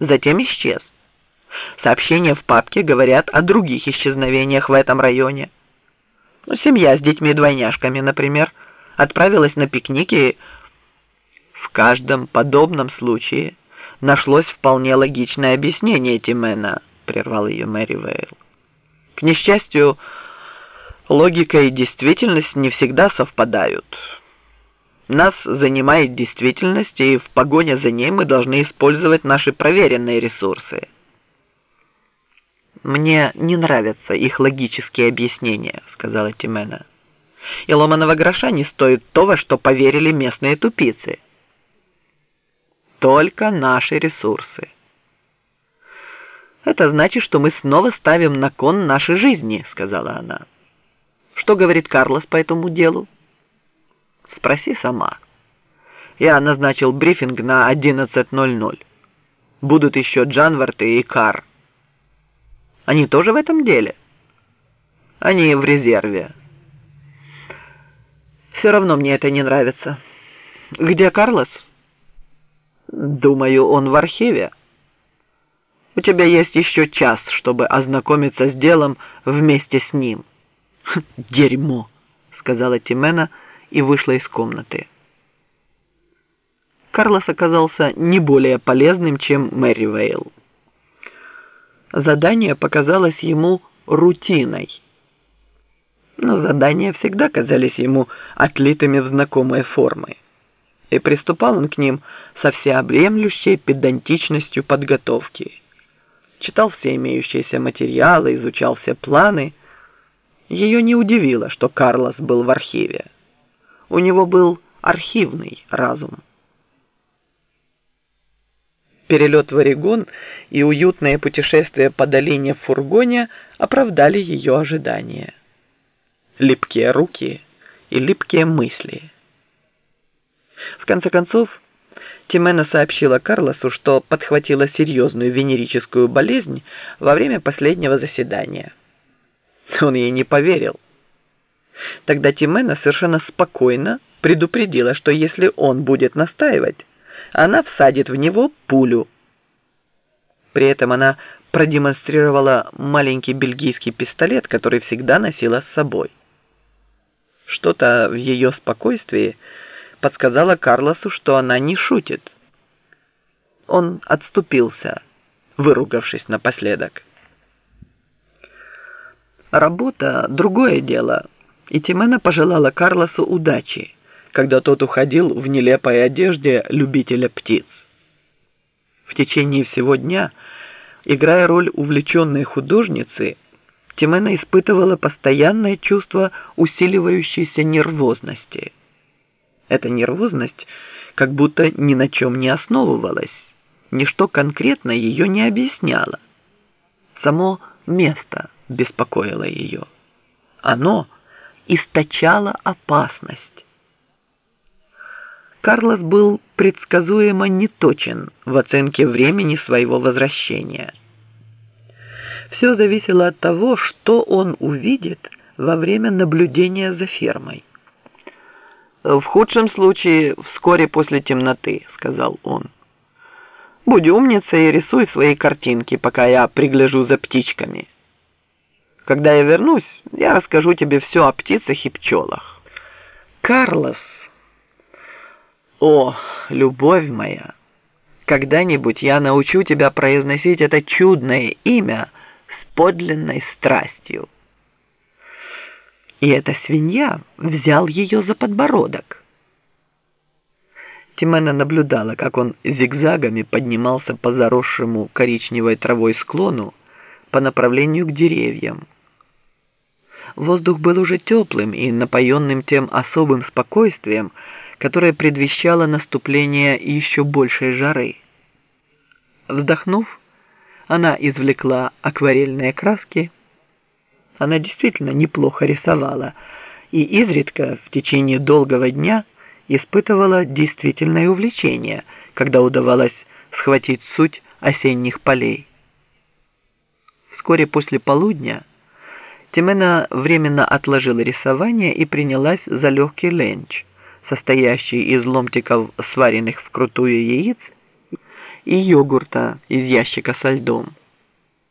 затем исчез. Сообщения в папке говорят о других исчезновениях в этом районе. Ну, семья с детьми-двойняшками, например, отправилась на пикник в каждом подобном случае нашлось вполне логичное объяснение Тимена, прервал ее Мэри Вейл. К несчастью, логика и действительность не всегда совпадают. Нас занимает действительность, и в погоне за ней мы должны использовать наши проверенные ресурсы. «Мне не нравятся их логические объяснения», — сказала Тимена. «И ломаного гроша не стоит то, во что поверили местные тупицы. Только наши ресурсы». «Это значит, что мы снова ставим на кон нашей жизни», — сказала она. «Что говорит Карлос по этому делу?» Спроси сама. Я назначил брифинг на 11.00. Будут еще Джанварты и Кар. Они тоже в этом деле? Они в резерве. Все равно мне это не нравится. Где Карлос? Думаю, он в архиве. У тебя есть еще час, чтобы ознакомиться с делом вместе с ним. Дерьмо, сказала Тимена, — и вышла из комнаты. Карлос оказался не более полезным, чем Мэри Вейл. Задание показалось ему рутиной. Но задания всегда казались ему отлитыми в знакомые формы. И приступал он к ним со всеобъемлющей педантичностью подготовки. Читал все имеющиеся материалы, изучал все планы. Ее не удивило, что Карлос был в архиве. У него был архивный разум. Перелет в Орегон и уютное путешествие по долине в фургоне оправдали ее ожидания. Липкие руки и липкие мысли. В конце концов, Тимена сообщила Карлосу, что подхватила серьезную венерическую болезнь во время последнего заседания. Он ей не поверил. Тогда Тимена совершенно спокойно предупредила, что если он будет настаивать, она всадит в него пулю. При этом она продемонстрировала маленький бельгийский пистолет, который всегда носила с собой. Что-то в ее спокойствии подсказало Карлосу, что она не шутит. Он отступился, выругавшись напоследок. Работа — другое дело — и Тимена пожелала Карлосу удачи, когда тот уходил в нелепой одежде любителя птиц. В течение всего дня, играя роль увлеченной художницы, Тимена испытывала постоянное чувство усиливающейся нервозности. Эта нервозность как будто ни на чем не основывалась, ничто конкретно ее не объясняло. Само место беспокоило ее. Оно – источала опасность. Карлос был предсказуемо неточен в оценке времени своего возвращения. Все зависело от того, что он увидит во время наблюдения за фермой. «В худшем случае вскоре после темноты», — сказал он. «Будь умницей и рисуй свои картинки, пока я пригляжу за птичками». Когда я вернусь, я расскажу тебе все о птицах и пчелах. Карлос. О, любовь моя, когда-нибудь я научу тебя произносить это чудное имя с подлинной страстью. И эта свинья взял ее за подбородок. Тимена наблюдала, как он зигзагами поднимался по заросшему коричневой травой склону по направлению к деревьям. Воздух был уже теплым и напоенным тем особым спокойствием, которое предвещало наступление еще большей жары. Вздохнув, она извлекла акварельные краски. Она действительно неплохо рисовала и изредка в течение долгого дня испытывала действительное увлечение, когда удавалось схватить суть осенних полей. Вскоре после полудня Тимена временно отложила рисование и принялась за легкий ленч, состоящий из ломтиков сваренных вкрутую яиц и йогурта из ящика со льдом.